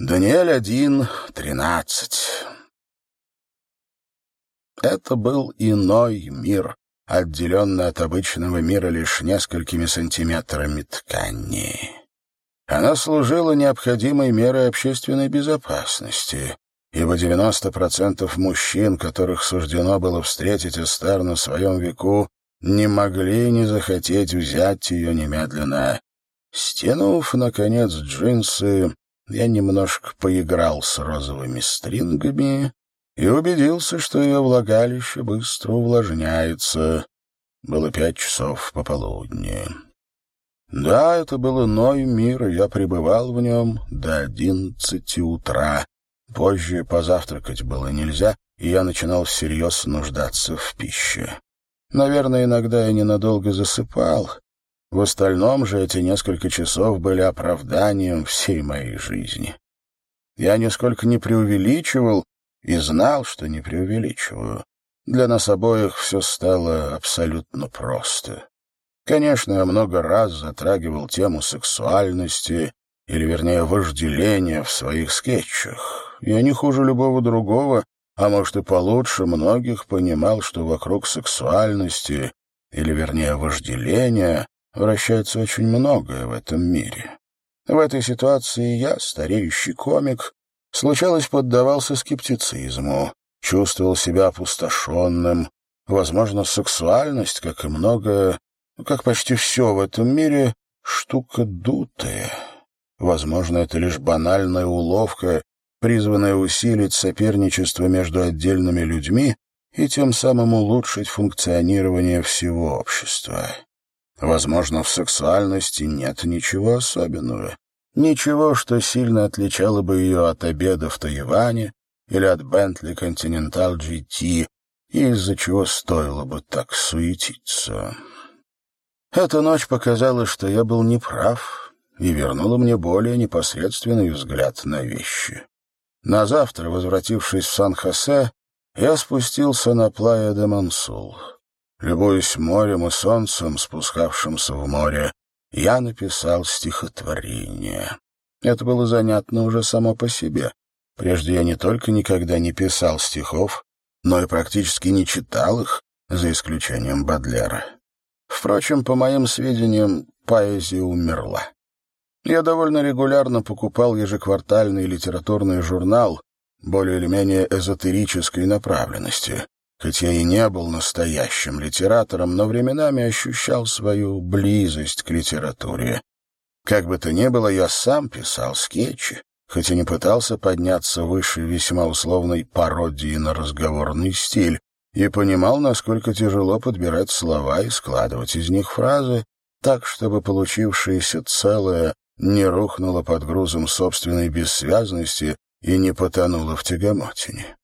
Даниэль один, тринадцать. Это был иной мир, отделенный от обычного мира лишь несколькими сантиметрами ткани. Она служила необходимой мерой общественной безопасности, ибо 90% мужчин, которых суждено было встретить Эстер на своем веку, не могли не захотеть взять ее немедленно. Стянув, наконец, джинсы, я немножко поиграл с розовыми стрингами и убедился, что ее влагалище быстро увлажняется. Было пять часов пополудни. Да, это был иной мир, я пребывал в нем до одиннадцати утра. Позже позавтракать было нельзя, и я начинал всерьез нуждаться в пище. Наверное, иногда я ненадолго засыпал. В остальном же эти несколько часов были оправданием всей моей жизни. Я нисколько не преувеличивал и знал, что не преувеличиваю. Для нас обоих все стало абсолютно просто. Конечно, я много раз затрагивал тему сексуальности, или, вернее, вожделения в своих скетчах. Я не хуже любого другого а может и получше многих понимал, что вокруг сексуальности, или, вернее, вожделения, вращается очень многое в этом мире. В этой ситуации я, стареющий комик, случалось поддавался скептицизму, чувствовал себя опустошенным. Возможно, сексуальность, как и многое, как почти все в этом мире, штука дутая. Возможно, это лишь банальная уловка, призванная усилить соперничество между отдельными людьми и тем самым улучшить функционирование всего общества. Возможно, в сексуальности нет ничего особенного, ничего, что сильно отличало бы ее от обеда в Тайване или от Bentley Continental GT, из-за чего стоило бы так суетиться. Эта ночь показала, что я был неправ, и вернула мне более непосредственный взгляд на вещи. На завтра, возвратившись в Сан-Хосе, я спустился на Плая де Мансул. Любуясь морем и солнцем, спускавшимся в море, я написал стихотворение. Это было занятно уже само по себе. Прежде я не только никогда не писал стихов, но и практически не читал их, за исключением Бадлера. Впрочем, по моим сведениям, поэзия умерла. Я довольно регулярно покупал ежеквартальный литературный журнал более или менее эзотерической направленности. Хоть я и не был настоящим литератором, но временами ощущал свою близость к литературе. Как бы то ни было, я сам писал скетчи, хоть и не пытался подняться выше весьма условной пародии на разговорный стиль, и понимал, насколько тяжело подбирать слова и складывать из них фразы, так, чтобы получившееся целое не рухнула под грузом собственной бессвязности и не потонула в тягомотине.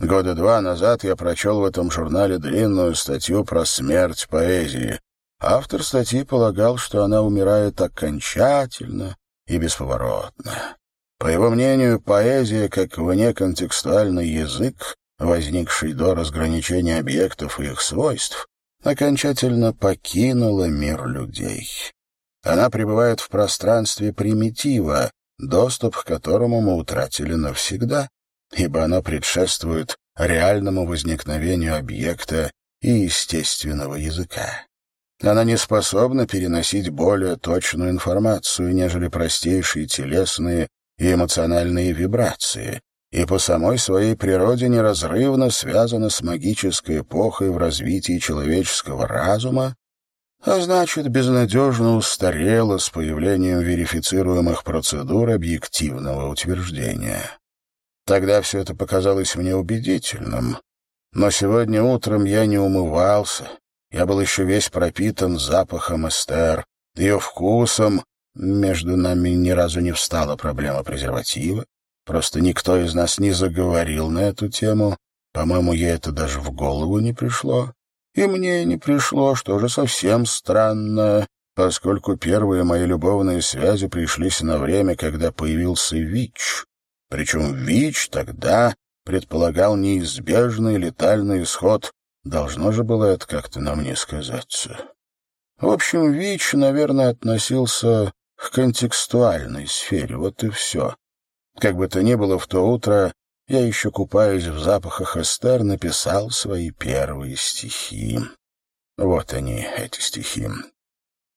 Года два назад я прочел в этом журнале длинную статью про смерть поэзии. Автор статьи полагал, что она умирает окончательно и бесповоротно. По его мнению, поэзия, как внеконтекстуальный язык, возникший до разграничения объектов и их свойств, окончательно покинула мир людей. Она пребывает в пространстве примитива, доступ к которому мы утратили навсегда, ибо она предшествует реальному возникновению объекта и естественного языка. Она не способна переносить более точную информацию, нежели простейшие телесные и эмоциональные вибрации, и по самой своей природе неразрывно связана с магической эпохой в развитии человеческого разума а значит, безнадежно устарела с появлением верифицируемых процедур объективного утверждения. Тогда все это показалось мне убедительным, но сегодня утром я не умывался, я был еще весь пропитан запахом Эстер, ее вкусом, между нами ни разу не встала проблема презерватива, просто никто из нас не заговорил на эту тему, по-моему, ей это даже в голову не пришло. И мне не пришло, что же совсем странно, поскольку первые мои любовные связи пришлись на время, когда появился ВИЧ. Причем ВИЧ тогда предполагал неизбежный летальный исход. Должно же было это как-то на мне сказаться. В общем, ВИЧ, наверное, относился к контекстуальной сфере, вот и все. Как бы то ни было, в то утро я, еще купаясь в запахах Эстер, написал свои первые стихи. Вот они, эти стихи.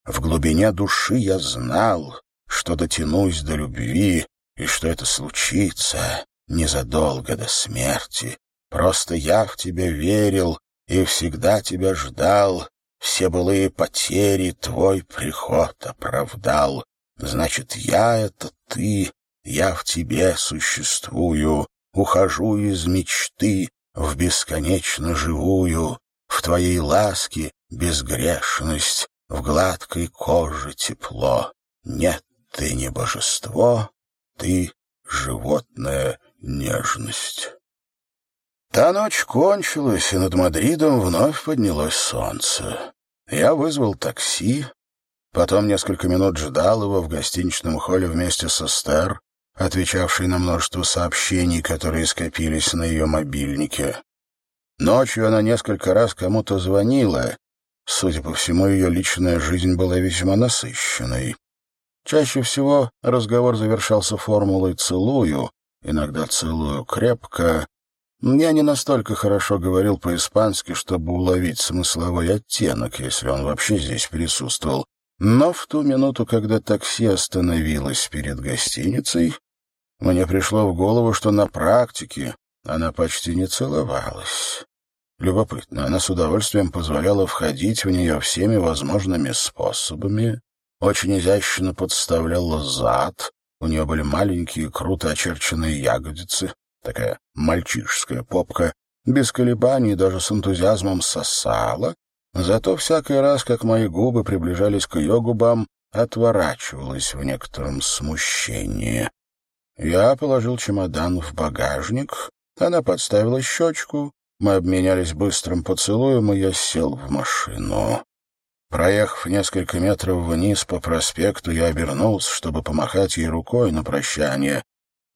В глубине души я знал, что дотянусь до любви, и что это случится незадолго до смерти. Просто я в тебя верил и всегда тебя ждал. Все былые потери твой приход оправдал. Значит, я — это ты, я в тебе существую, ухожу из мечты в бесконечно живую, в твоей ласке безгрешность, в гладкой коже тепло. Нет, ты не божество, ты животная нежность. Та ночь кончилась, и над Мадридом вновь поднялось солнце. Я вызвал такси, потом несколько минут ждал его в гостиничном холле вместе со Стер, отвечавшей на множество сообщений, которые скопились на ее мобильнике. Ночью она несколько раз кому-то звонила. Судя по всему, ее личная жизнь была весьма насыщенной. Чаще всего разговор завершался формулой «целую», иногда «целую крепко». Я не настолько хорошо говорил по-испански, чтобы уловить смысловой оттенок, если он вообще здесь присутствовал. Но в ту минуту, когда такси остановилось перед гостиницей, мне пришло в голову, что на практике она почти не целовалась. Любопытно, она с удовольствием позволяла входить в нее всеми возможными способами, очень изящно подставляла зад, у нее были маленькие, круто очерченные ягодицы, такая мальчишеская попка, без колебаний, даже с энтузиазмом сосала, зато всякий раз, как мои губы приближались к ее губам, отворачивалась в некотором смущении. Я положил чемодан в багажник, она подставила щечку, мы обменялись быстрым поцелуем, и я сел в машину. Проехав несколько метров вниз по проспекту, я обернулся, чтобы помахать ей рукой на прощание,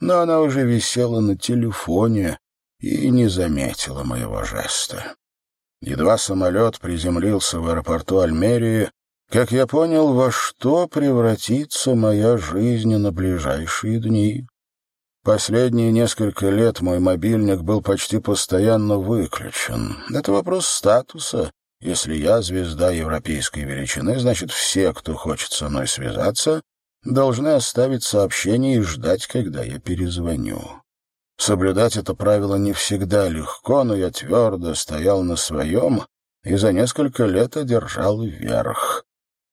но она уже висела на телефоне и не заметила моего жеста. Едва самолет приземлился в аэропорту Альмерии, как я понял, во что превратится моя жизнь на ближайшие дни. Последние несколько лет мой мобильник был почти постоянно выключен. Это вопрос статуса. Если я звезда европейской величины, значит, все, кто хочет со мной связаться, должны оставить сообщение и ждать, когда я перезвоню. Соблюдать это правило не всегда легко, но я твердо стоял на своем и за несколько лет одержал верх.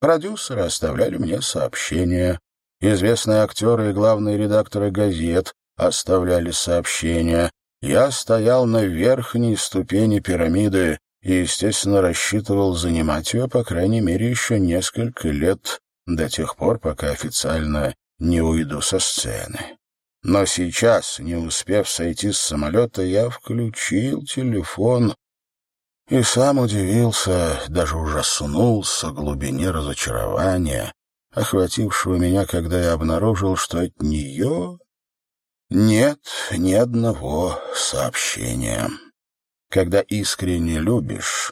Продюсеры оставляли мне сообщения. Известные актеры и главные редакторы газет оставляли сообщения. Я стоял на верхней ступени пирамиды и, естественно, рассчитывал занимать ее, по крайней мере, еще несколько лет, до тех пор, пока официально не уйду со сцены. Но сейчас, не успев сойти с самолета, я включил телефон и сам удивился, даже ужаснулся глубине разочарования, охватившего меня, когда я обнаружил, что от нее нет ни одного сообщения. Когда искренне любишь,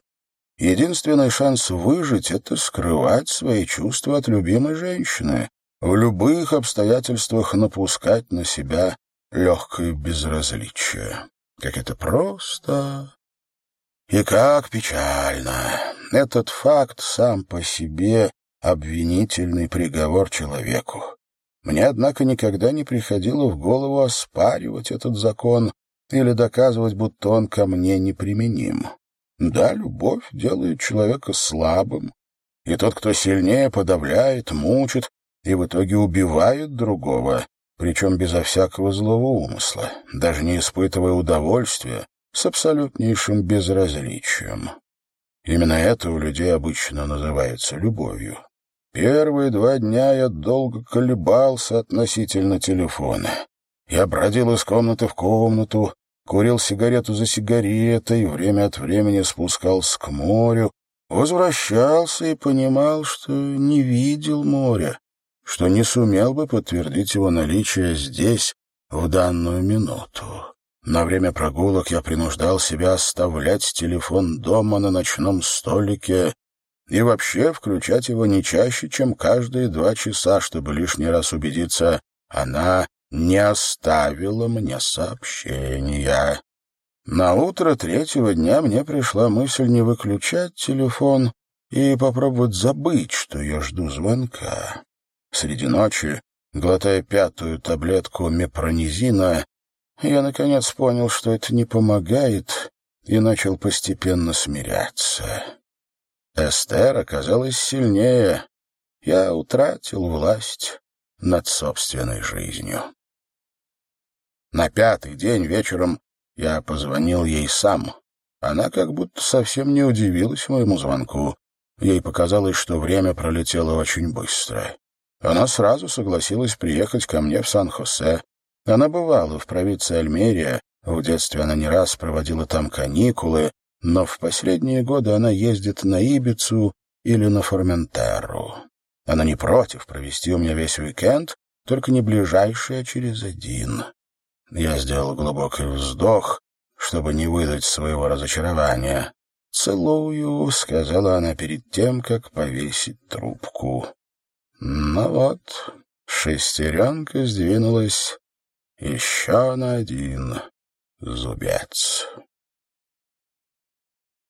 единственный шанс выжить — это скрывать свои чувства от любимой женщины, в любых обстоятельствах напускать на себя легкое безразличие. Как это просто и как печально. Этот факт сам по себе обвинительный приговор человеку. Мне, однако, никогда не приходило в голову оспаривать этот закон или доказывать, будто он ко мне неприменим. Да, любовь делает человека слабым, и тот, кто сильнее, подавляет, мучит и в итоге убивает другого, причем безо всякого злого умысла, даже не испытывая удовольствия, с абсолютнейшим безразличием. Именно это у людей обычно называется любовью. Первые два дня я долго колебался относительно телефона. Я бродил из комнаты в комнату, курил сигарету за сигаретой, время от времени спускался к морю, возвращался и понимал, что не видел моря, что не сумел бы подтвердить его наличие здесь в данную минуту. На время прогулок я принуждал себя оставлять телефон дома на ночном столике и вообще включать его не чаще, чем каждые два часа, чтобы лишний раз убедиться, она не оставила мне сообщения. На утро третьего дня мне пришла мысль не выключать телефон и попробовать забыть, что я жду звонка. Среди ночи, глотая пятую таблетку мепронизина, я, наконец, понял, что это не помогает, и начал постепенно смиряться. Эстер оказалась сильнее. Я утратил власть над собственной жизнью. На пятый день вечером я позвонил ей сам. Она как будто совсем не удивилась моему звонку. Ей показалось, что время пролетело очень быстро. Она сразу согласилась приехать ко мне в Сан-Хосе. Она бывала в провинции Альмерия, в детстве она не раз проводила там каникулы, но в последние годы она ездит на Ибицу или на Форментерру. Она не против провести у меня весь уикенд, только не ближайший, а через один. Я сделал глубокий вздох, чтобы не выдать своего разочарования. «Целую», — сказала она перед тем, как повесить трубку. Ну вот, шестеренка сдвинулась еще на один зубец.